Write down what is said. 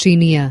Chiniya.